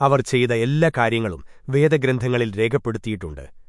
അവർ ചെയ്ത എല്ലാ കാര്യങ്ങളും വേദഗ്രന്ഥങ്ങളിൽ രേഖപ്പെടുത്തിയിട്ടുണ്ട്.